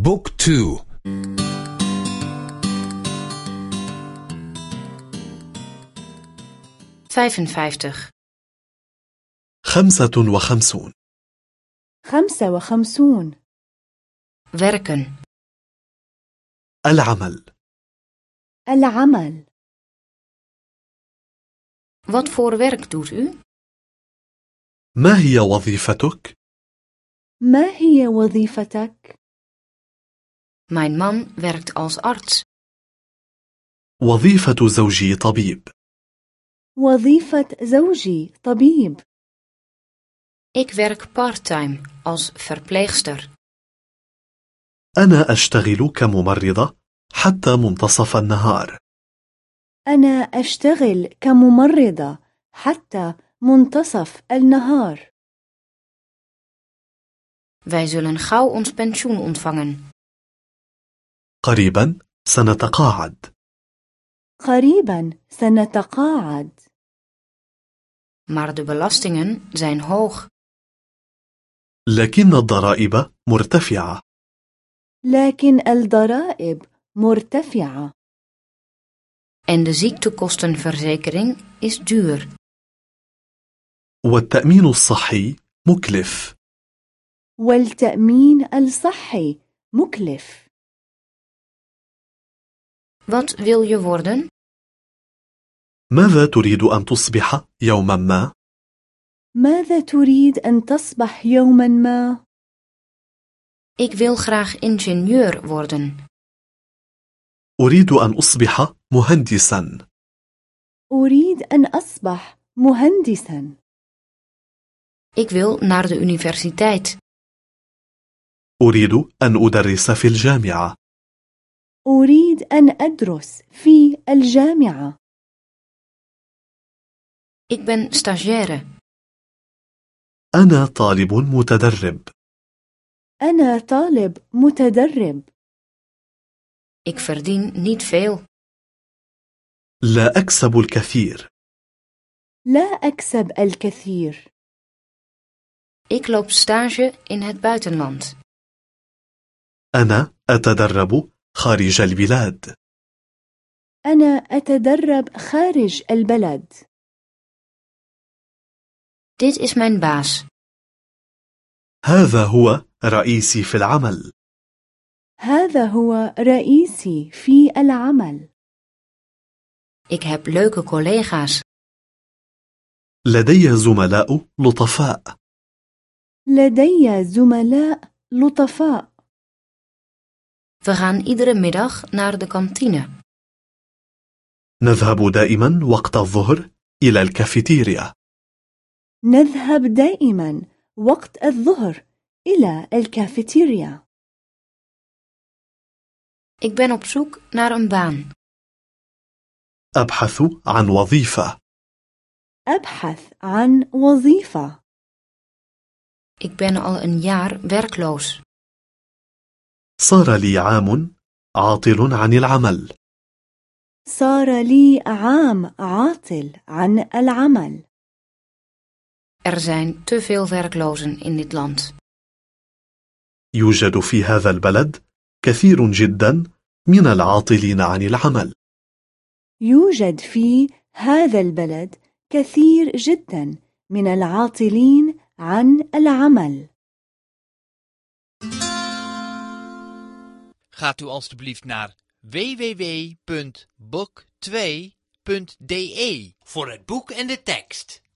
بوك تو. vijfenvijftig, خمسة وخمسون. خمسة وخمسون. werken, العمل. العمل. Wat voor werk doet u? ما هي وظيفتك؟ ما هي وظيفتك؟ Mijn man werkt als arts. وظيفة زوجي طبيب وظيفة زوجي طبيب Ik werk parttime als verpleegster. أنا أشتغل كممرضة حتى منتصف النهار أنا أشتغل كممرضة حتى منتصف النهار Wij zullen gauw ons pensioen ontvangen. قريبا سنتقاعد. قريبا سنتقاعد. Maar de belastingen zijn hoog. لكن الضرائب مرتفعة. لكن الضرائب مرتفعة. En de ziektekostenverzekering is duur. والتأمين الصحي مكلف. والتأمين الصحي مكلف. Wat wil je worden? ماذا تريد أن تصبح يوما ما؟ ماذا تريد أن تصبح يوما ما؟ Ik wil graag ingenieur worden. أريد أن أصبح مهندسا أريد أن أصبح مهندسا Ik wil naar de universiteit. أريد أن أدرس في الجامعة أريد أن أدرس في الجامعة Ik ben stagiaire. أنا طالب متدرب أنا طالب متدرب Ik verdien niet veel. لا أكسب الكثير لا أكسب الكثير Ik loop stage in het buitenland. أنا أتدرب خارج البلاد. أنا أتدرب خارج البلد. Dit is mijn baas. هذا هو رئيسي في العمل. هذا هو رئيسي في العمل. Ik heb leuke collega's. لدي زملاء لطفاء. لدي زملاء لطفاء. We gaan iedere middag naar de kantine. نذهب دائما وقت الظهر إلى الكافيتيريا نذهب دائما وقت الظهر إلى الكافيتيريا Ik ben op zoek naar een baan. أبحث عن وظيفة أبحث عن وظيفة Ik ben al een jaar werkloos. صار لي عام عاطل عن العمل. صار لي عام عاطل عن العمل. Er zijn te veel werklozen in dit land. يوجد في هذا البلد كثير جدا من العاطلين عن العمل. يوجد في هذا البلد كثير جدا من العاطلين عن العمل. Gaat u alstublieft naar www.book2.de voor het boek en de tekst.